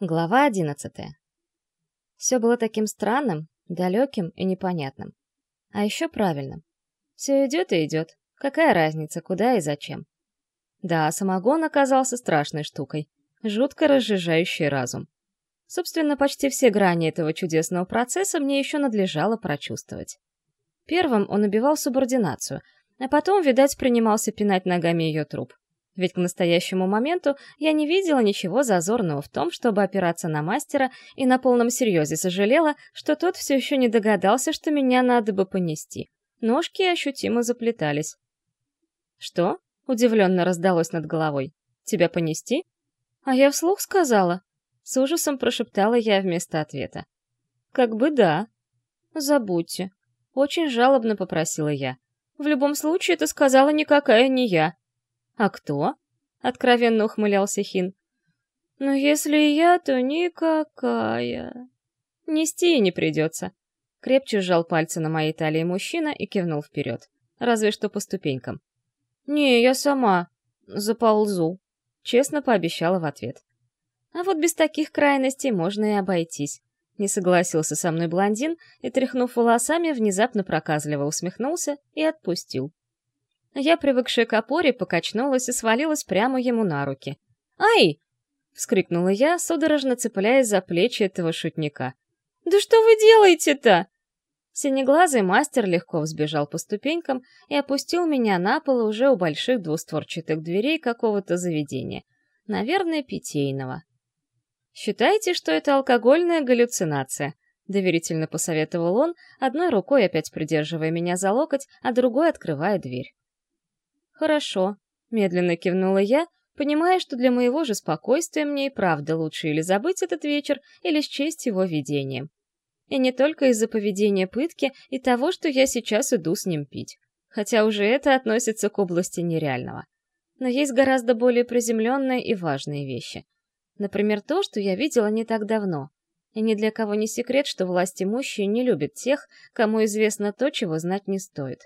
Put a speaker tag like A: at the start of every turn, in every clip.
A: Глава одиннадцатая. Все было таким странным, далеким и непонятным. А еще правильным. Все идет и идет. Какая разница, куда и зачем? Да, самогон оказался страшной штукой, жутко разжижающий разум. Собственно, почти все грани этого чудесного процесса мне еще надлежало прочувствовать. Первым он убивал субординацию, а потом, видать, принимался пинать ногами ее труп. Ведь к настоящему моменту я не видела ничего зазорного в том, чтобы опираться на мастера, и на полном серьезе сожалела, что тот все еще не догадался, что меня надо бы понести. Ножки ощутимо заплетались. «Что?» — удивленно раздалось над головой. «Тебя понести?» «А я вслух сказала». С ужасом прошептала я вместо ответа. «Как бы да». «Забудьте». Очень жалобно попросила я. «В любом случае, это сказала никакая не я». «А кто?» — откровенно ухмылялся Хин. «Ну, если я, то никакая». «Нести и не придется». Крепче сжал пальцы на моей талии мужчина и кивнул вперед. Разве что по ступенькам. «Не, я сама. Заползу», — честно пообещала в ответ. «А вот без таких крайностей можно и обойтись». Не согласился со мной блондин и, тряхнув волосами, внезапно проказливо усмехнулся и отпустил. Я, привыкшая к опоре, покачнулась и свалилась прямо ему на руки. «Ай!» — вскрикнула я, судорожно цепляясь за плечи этого шутника. «Да что вы делаете-то?» Синеглазый мастер легко взбежал по ступенькам и опустил меня на пол уже у больших двустворчатых дверей какого-то заведения. Наверное, питейного. «Считайте, что это алкогольная галлюцинация», — доверительно посоветовал он, одной рукой опять придерживая меня за локоть, а другой открывая дверь. «Хорошо», — медленно кивнула я, понимая, что для моего же спокойствия мне и правда лучше или забыть этот вечер, или счесть его видением. И не только из-за поведения пытки и того, что я сейчас иду с ним пить. Хотя уже это относится к области нереального. Но есть гораздо более приземленные и важные вещи. Например, то, что я видела не так давно. И ни для кого не секрет, что власть имущие не любят тех, кому известно то, чего знать не стоит.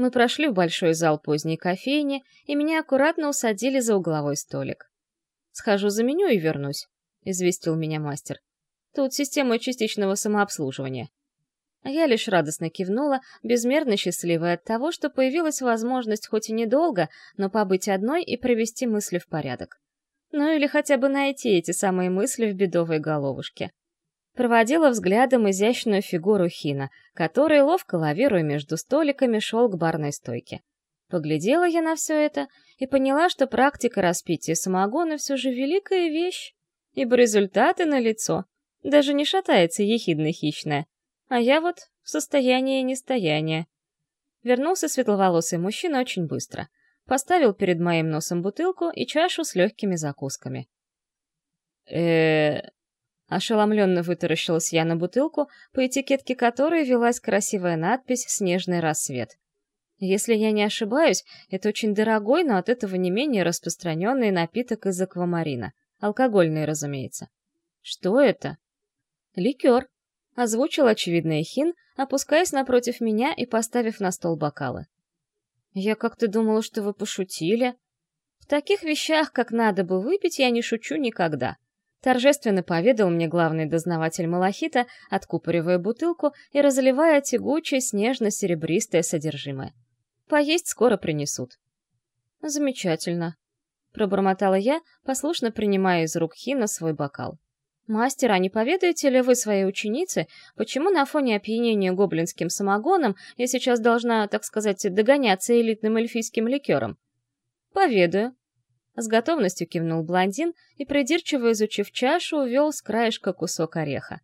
A: Мы прошли в большой зал поздней кофейни, и меня аккуратно усадили за угловой столик. «Схожу за меню и вернусь», — известил меня мастер. «Тут система частичного самообслуживания». Я лишь радостно кивнула, безмерно счастливая от того, что появилась возможность хоть и недолго, но побыть одной и привести мысли в порядок. Ну или хотя бы найти эти самые мысли в бедовой головушке проводила взглядом изящную фигуру Хина, который, ловко лавируя между столиками, шел к барной стойке. Поглядела я на все это и поняла, что практика распития самогона все же великая вещь, ибо результаты налицо, даже не шатается ехидно-хищная, а я вот в состоянии нестояния. Вернулся светловолосый мужчина очень быстро. Поставил перед моим носом бутылку и чашу с легкими закусками. э Ошеломленно вытаращилась я на бутылку, по этикетке которой велась красивая надпись «Снежный рассвет». Если я не ошибаюсь, это очень дорогой, но от этого не менее распространенный напиток из аквамарина. Алкогольный, разумеется. Что это? Ликер. Озвучил очевидный Хин, опускаясь напротив меня и поставив на стол бокалы. Я как-то думала, что вы пошутили. В таких вещах, как надо бы выпить, я не шучу никогда торжественно поведал мне главный дознаватель Малахита, откупоривая бутылку и разливая тягучее снежно-серебристое содержимое. «Поесть скоро принесут». «Замечательно», — пробормотала я, послушно принимая из рук Хина свой бокал. «Мастер, а не поведаете ли вы своей ученице, почему на фоне опьянения гоблинским самогоном я сейчас должна, так сказать, догоняться элитным эльфийским ликером?» «Поведаю», с готовностью кивнул блондин и, придирчиво изучив чашу, увел с краешка кусок ореха.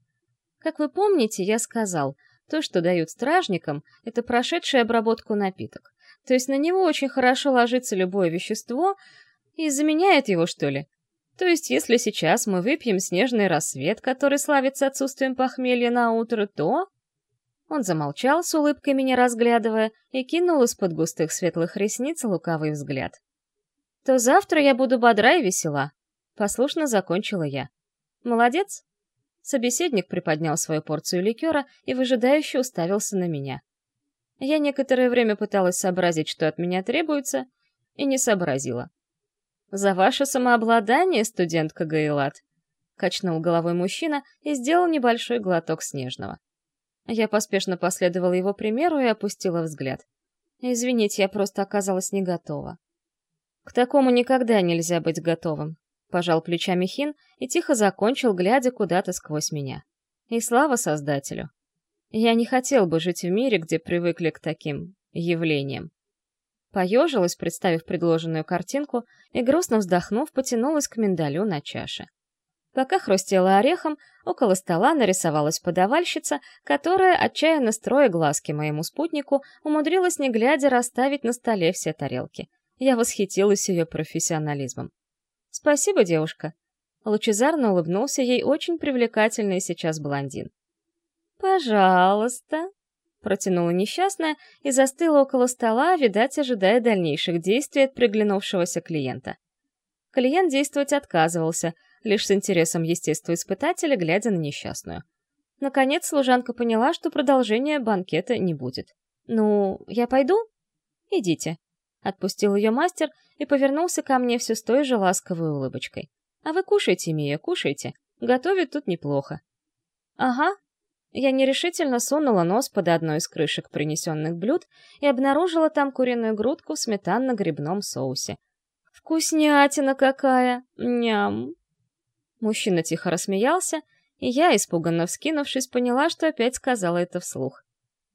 A: Как вы помните, я сказал, то, что дают стражникам, это прошедший обработку напиток. То есть на него очень хорошо ложится любое вещество и заменяет его, что ли? То есть если сейчас мы выпьем снежный рассвет, который славится отсутствием похмелья на утро, то... Он замолчал, с улыбкой меня разглядывая, и кинул из-под густых светлых ресниц лукавый взгляд то завтра я буду бодра и весела. Послушно закончила я. Молодец. Собеседник приподнял свою порцию ликера и выжидающе уставился на меня. Я некоторое время пыталась сообразить, что от меня требуется, и не сообразила. «За ваше самообладание, студентка Гаилат!» — качнул головой мужчина и сделал небольшой глоток снежного. Я поспешно последовала его примеру и опустила взгляд. Извините, я просто оказалась не готова. К такому никогда нельзя быть готовым. Пожал плечами Хин и тихо закончил, глядя куда-то сквозь меня. И слава Создателю. Я не хотел бы жить в мире, где привыкли к таким явлениям. Поежилась, представив предложенную картинку, и, грустно вздохнув, потянулась к миндалю на чаше. Пока хрустела орехом, около стола нарисовалась подавальщица, которая, отчаянно строя глазки моему спутнику, умудрилась не глядя расставить на столе все тарелки. Я восхитилась ее профессионализмом. «Спасибо, девушка». Лучезарно улыбнулся ей очень привлекательный сейчас блондин. «Пожалуйста», — протянула несчастная и застыла около стола, видать, ожидая дальнейших действий от приглянувшегося клиента. Клиент действовать отказывался, лишь с интересом естествоиспытателя, глядя на несчастную. Наконец служанка поняла, что продолжения банкета не будет. «Ну, я пойду?» «Идите», — отпустил ее мастер и повернулся ко мне все с той же ласковой улыбочкой. «А вы кушайте, Мия, кушайте. Готовить тут неплохо». «Ага». Я нерешительно сунула нос под одной из крышек принесенных блюд и обнаружила там куриную грудку в сметанно-грибном соусе. «Вкуснятина какая! Ням!» Мужчина тихо рассмеялся, и я, испуганно вскинувшись, поняла, что опять сказала это вслух.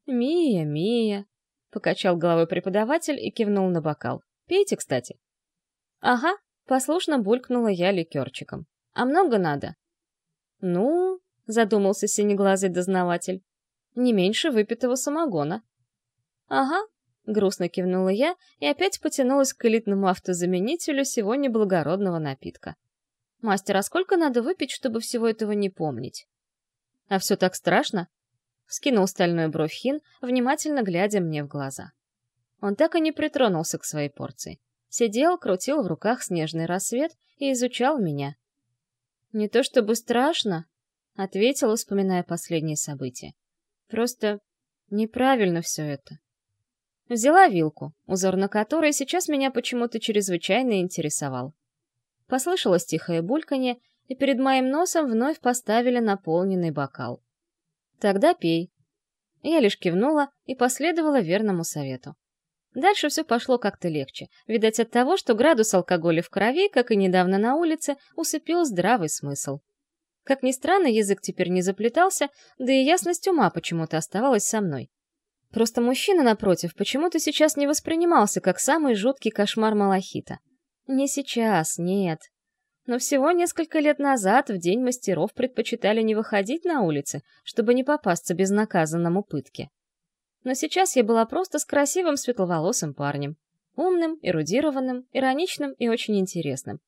A: «Мия, Мия!» — покачал головой преподаватель и кивнул на бокал. «Пейте, кстати». «Ага», — послушно булькнула я ликерчиком. «А много надо?» «Ну...» — задумался синеглазый дознаватель. «Не меньше выпитого самогона». «Ага», — грустно кивнула я и опять потянулась к элитному автозаменителю сегодня благородного напитка. «Мастер, а сколько надо выпить, чтобы всего этого не помнить?» «А все так страшно?» — вскинул стальную бровь Хин, внимательно глядя мне в глаза. Он так и не притронулся к своей порции. Сидел, крутил в руках снежный рассвет и изучал меня. «Не то чтобы страшно», — ответила, вспоминая последние события. «Просто неправильно все это». Взяла вилку, узор на которой сейчас меня почему-то чрезвычайно интересовал. Послышалось тихое бульканье, и перед моим носом вновь поставили наполненный бокал. «Тогда пей». Я лишь кивнула и последовала верному совету. Дальше все пошло как-то легче, видать от того, что градус алкоголя в крови, как и недавно на улице, усыпил здравый смысл. Как ни странно, язык теперь не заплетался, да и ясность ума почему-то оставалась со мной. Просто мужчина, напротив, почему-то сейчас не воспринимался как самый жуткий кошмар Малахита. Не сейчас, нет. Но всего несколько лет назад в День мастеров предпочитали не выходить на улицы, чтобы не попасться безнаказанному пытке. Но сейчас я была просто с красивым светловолосым парнем. Умным, эрудированным, ироничным и очень интересным.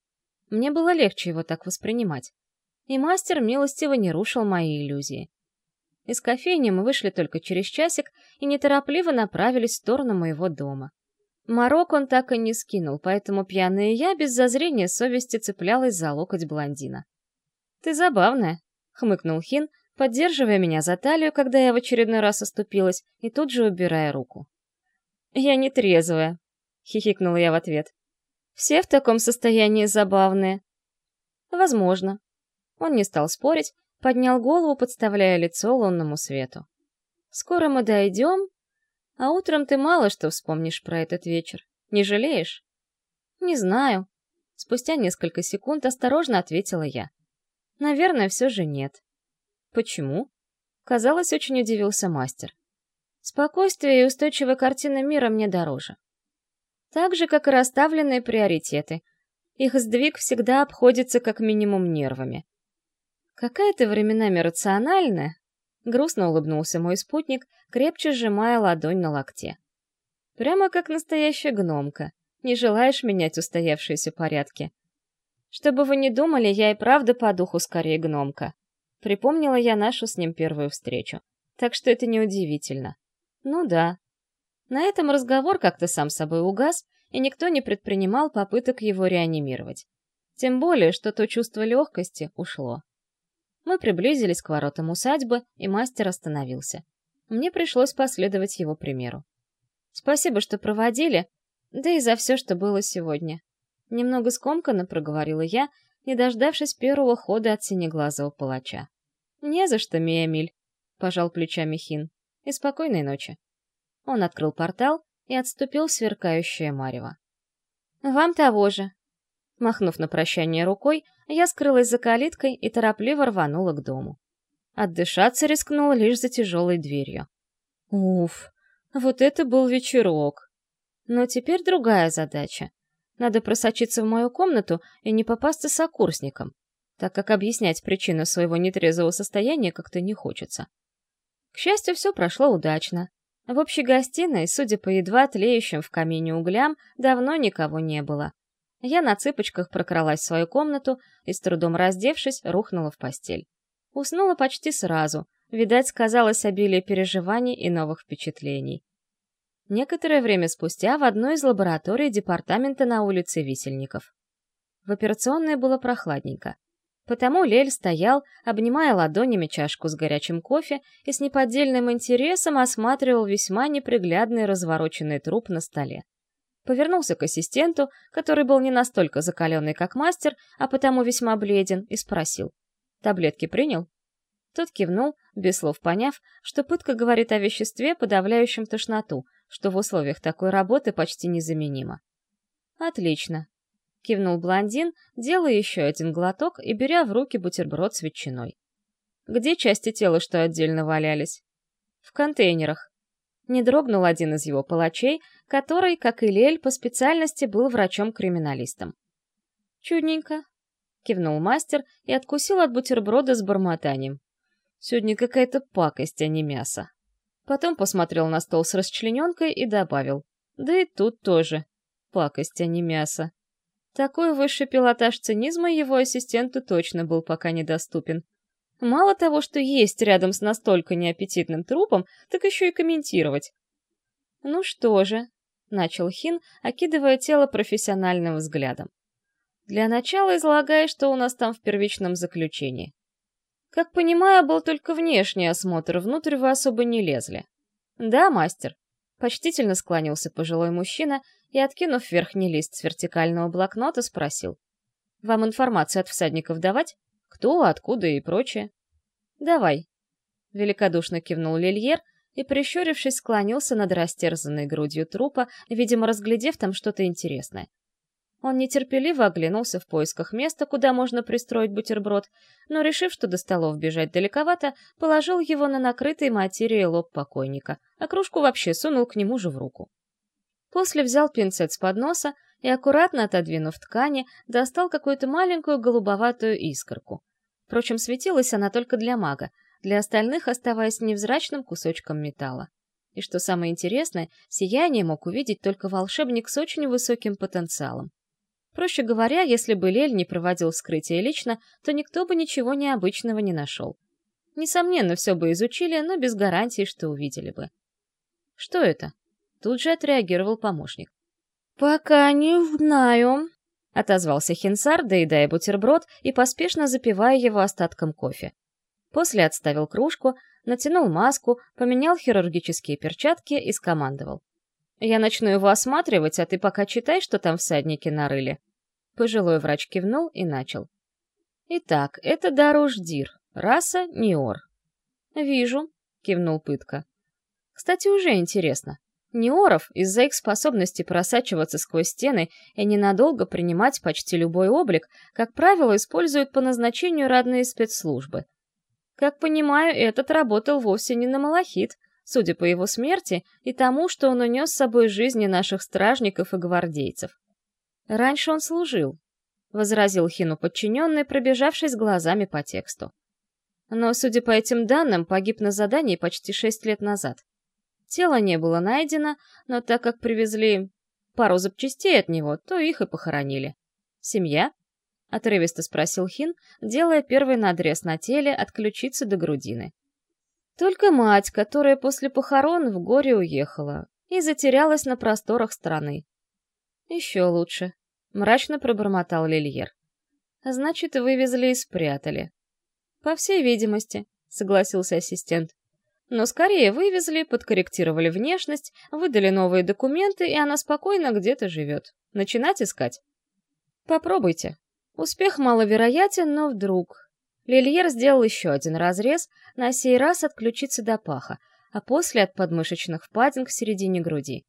A: Мне было легче его так воспринимать. И мастер милостиво не рушил мои иллюзии. Из кофейни мы вышли только через часик и неторопливо направились в сторону моего дома. Марок он так и не скинул, поэтому пьяная я без зазрения совести цеплялась за локоть блондина. «Ты забавная», — хмыкнул Хин, поддерживая меня за талию, когда я в очередной раз оступилась, и тут же убирая руку. «Я не трезвая», — хихикнула я в ответ. «Все в таком состоянии забавные». «Возможно». Он не стал спорить, поднял голову, подставляя лицо лунному свету. «Скоро мы дойдем, а утром ты мало что вспомнишь про этот вечер. Не жалеешь? Не знаю. Спустя несколько секунд осторожно ответила я. Наверное, все же нет. Почему? Казалось, очень удивился мастер. Спокойствие и устойчивая картина мира мне дороже. Так же, как и расставленные приоритеты. Их сдвиг всегда обходится как минимум нервами. Какая ты временами рациональная, Грустно улыбнулся мой спутник, крепче сжимая ладонь на локте. Прямо как настоящая гномка. Не желаешь менять устоявшиеся порядки? Чтобы вы не думали, я и правда по духу скорее гномка. Припомнила я нашу с ним первую встречу. Так что это неудивительно. Ну да. На этом разговор как-то сам собой угас, и никто не предпринимал попыток его реанимировать. Тем более, что то чувство легкости ушло. Мы приблизились к воротам усадьбы, и мастер остановился. Мне пришлось последовать его примеру. «Спасибо, что проводили, да и за все, что было сегодня». Немного скомканно проговорила я, не дождавшись первого хода от синеглазого палача. «Не за что, Миямиль», — пожал плечами Хин. «И спокойной ночи». Он открыл портал и отступил в сверкающее марево. «Вам того же». Махнув на прощание рукой, я скрылась за калиткой и торопливо рванула к дому. Отдышаться рискнула лишь за тяжелой дверью. Уф, вот это был вечерок. Но теперь другая задача. Надо просочиться в мою комнату и не попасться сокурсникам, так как объяснять причину своего нетрезвого состояния как-то не хочется. К счастью, все прошло удачно. В общей гостиной, судя по едва тлеющим в камине углям, давно никого не было. Я на цыпочках прокралась в свою комнату и, с трудом раздевшись, рухнула в постель. Уснула почти сразу, видать, сказалось обилие переживаний и новых впечатлений. Некоторое время спустя в одной из лабораторий департамента на улице Висельников. В операционной было прохладненько. Потому Лель стоял, обнимая ладонями чашку с горячим кофе и с неподдельным интересом осматривал весьма неприглядный развороченный труп на столе. Повернулся к ассистенту, который был не настолько закаленный, как мастер, а потому весьма бледен, и спросил. «Таблетки принял?» Тот кивнул, без слов поняв, что пытка говорит о веществе, подавляющем тошноту, что в условиях такой работы почти незаменимо. «Отлично», — кивнул блондин, делая еще один глоток и беря в руки бутерброд с ветчиной. «Где части тела, что отдельно валялись?» «В контейнерах». Не дрогнул один из его палачей, который, как и Лель, по специальности был врачом-криминалистом. «Чудненько», — кивнул мастер и откусил от бутерброда с бормотанием. «Сегодня какая-то пакость, а не мясо». Потом посмотрел на стол с расчлененкой и добавил. «Да и тут тоже. Пакость, а не мясо». Такой высший пилотаж цинизма его ассистенту точно был пока недоступен. Мало того, что есть рядом с настолько неаппетитным трупом, так еще и комментировать. «Ну что же», — начал Хин, окидывая тело профессиональным взглядом. Для начала излагай, что у нас там в первичном заключении. Как понимаю, был только внешний осмотр, внутрь вы особо не лезли. Да, мастер. Почтительно склонился пожилой мужчина и, откинув верхний лист с вертикального блокнота, спросил. Вам информацию от всадников давать? Кто, откуда и прочее? Давай. Великодушно кивнул Лильер и, прищурившись, склонился над растерзанной грудью трупа, видимо, разглядев там что-то интересное. Он нетерпеливо оглянулся в поисках места, куда можно пристроить бутерброд, но, решив, что до столов бежать далековато, положил его на накрытый материей лоб покойника, а кружку вообще сунул к нему же в руку. После взял пинцет с подноса и, аккуратно отодвинув ткани, достал какую-то маленькую голубоватую искорку. Впрочем, светилась она только для мага, для остальных оставаясь невзрачным кусочком металла. И что самое интересное, сияние мог увидеть только волшебник с очень высоким потенциалом. Проще говоря, если бы Лель не проводил вскрытие лично, то никто бы ничего необычного не нашел. Несомненно, все бы изучили, но без гарантии, что увидели бы. «Что это?» Тут же отреагировал помощник. «Пока не знаю», — отозвался Хинсар, доедая бутерброд и поспешно запивая его остатком кофе. После отставил кружку, натянул маску, поменял хирургические перчатки и скомандовал. Я начну его осматривать, а ты пока читай, что там всадники нарыли». Пожилой врач кивнул и начал. «Итак, это Даруш-Дир, раса Ниор». «Вижу», — кивнул Пытка. «Кстати, уже интересно. Неоров из-за их способности просачиваться сквозь стены и ненадолго принимать почти любой облик, как правило, используют по назначению родные спецслужбы. Как понимаю, этот работал вовсе не на Малахит, судя по его смерти и тому, что он унес с собой жизни наших стражников и гвардейцев. «Раньше он служил», — возразил Хину подчиненный, пробежавшись глазами по тексту. Но, судя по этим данным, погиб на задании почти шесть лет назад. Тело не было найдено, но так как привезли пару запчастей от него, то их и похоронили. «Семья?» — отрывисто спросил Хин, делая первый надрез на теле от ключицы до грудины. Только мать, которая после похорон в горе уехала и затерялась на просторах страны. Еще лучше, мрачно пробормотал Лильер. Значит, вывезли и спрятали. По всей видимости, согласился ассистент. Но скорее вывезли, подкорректировали внешность, выдали новые документы, и она спокойно где-то живет. Начинать искать? Попробуйте, Успех маловероятен, но вдруг... Лильер сделал еще один разрез, на сей раз отключиться до паха, а после от подмышечных впадин к середине груди.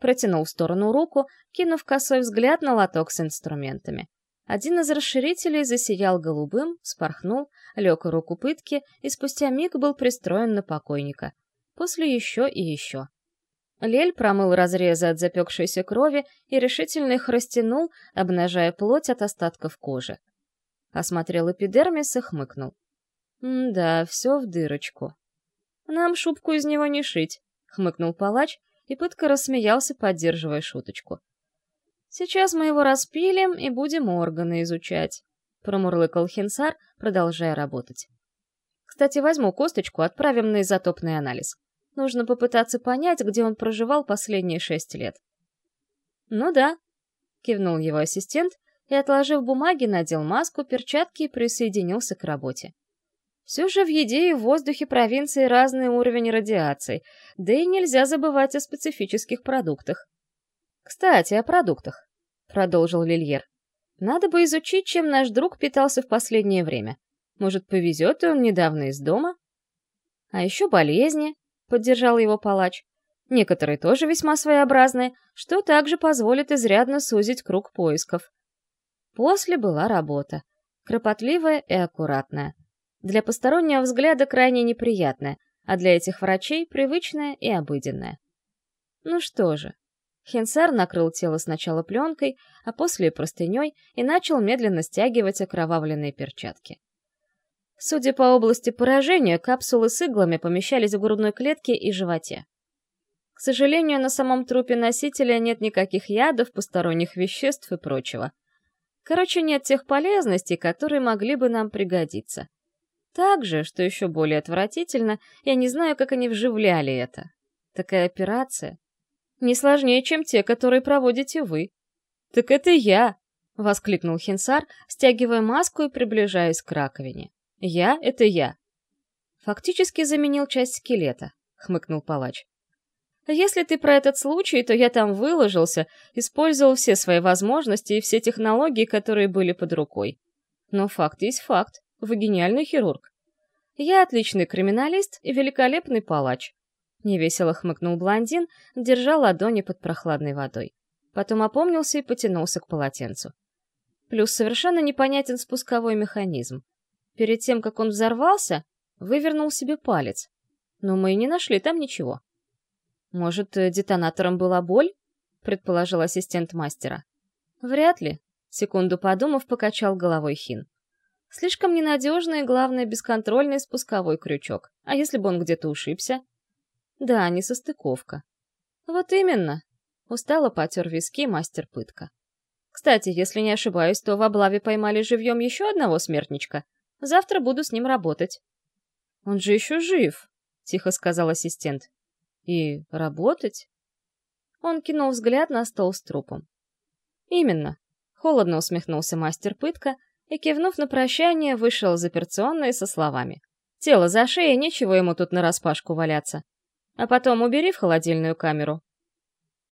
A: Протянул в сторону руку, кинув косой взгляд на лоток с инструментами. Один из расширителей засиял голубым, спорхнул, лег руку пытки и спустя миг был пристроен на покойника. После еще и еще. Лель промыл разрезы от запекшейся крови и решительно их растянул, обнажая плоть от остатков кожи. Осмотрел эпидермис и хмыкнул. «Да, все в дырочку». «Нам шубку из него не шить», — хмыкнул палач, и пытка рассмеялся, поддерживая шуточку. «Сейчас мы его распилим и будем органы изучать», — промурлыкал Хинсар, продолжая работать. «Кстати, возьму косточку, отправим на изотопный анализ. Нужно попытаться понять, где он проживал последние шесть лет». «Ну да», — кивнул его ассистент и, отложив бумаги, надел маску, перчатки и присоединился к работе. Все же в еде и в воздухе провинции разный уровень радиации, да и нельзя забывать о специфических продуктах. «Кстати, о продуктах», — продолжил Лильер. «Надо бы изучить, чем наш друг питался в последнее время. Может, повезет, и он недавно из дома?» «А еще болезни», — поддержал его палач. «Некоторые тоже весьма своеобразные, что также позволит изрядно сузить круг поисков. После была работа. Кропотливая и аккуратная. Для постороннего взгляда крайне неприятная, а для этих врачей привычная и обыденная. Ну что же. Хенсар накрыл тело сначала пленкой, а после простыней и начал медленно стягивать окровавленные перчатки. Судя по области поражения, капсулы с иглами помещались в грудной клетке и животе. К сожалению, на самом трупе носителя нет никаких ядов, посторонних веществ и прочего — Короче, нет тех полезностей, которые могли бы нам пригодиться. Также, что еще более отвратительно, я не знаю, как они вживляли это. Такая операция. Не сложнее, чем те, которые проводите вы. «Так это я!» — воскликнул Хинсар, стягивая маску и приближаясь к раковине. «Я — это я!» «Фактически заменил часть скелета», — хмыкнул палач. Если ты про этот случай, то я там выложился, использовал все свои возможности и все технологии, которые были под рукой. Но факт есть факт. Вы гениальный хирург. Я отличный криминалист и великолепный палач. Невесело хмыкнул блондин, держа ладони под прохладной водой. Потом опомнился и потянулся к полотенцу. Плюс совершенно непонятен спусковой механизм. Перед тем, как он взорвался, вывернул себе палец. Но мы и не нашли там ничего. «Может, детонатором была боль?» — предположил ассистент мастера. «Вряд ли», — секунду подумав, покачал головой Хин. «Слишком ненадежный и, главное, бесконтрольный спусковой крючок. А если бы он где-то ушибся?» «Да, не состыковка». «Вот именно», — устало потер виски мастер пытка. «Кстати, если не ошибаюсь, то в облаве поймали живьем еще одного смертничка. Завтра буду с ним работать». «Он же еще жив», — тихо сказал ассистент. И работать? Он кинул взгляд на стол с трупом. Именно. Холодно усмехнулся мастер пытка и, кивнув на прощание, вышел из операционной со словами. Тело за шеей, нечего ему тут нараспашку валяться. А потом убери в холодильную камеру,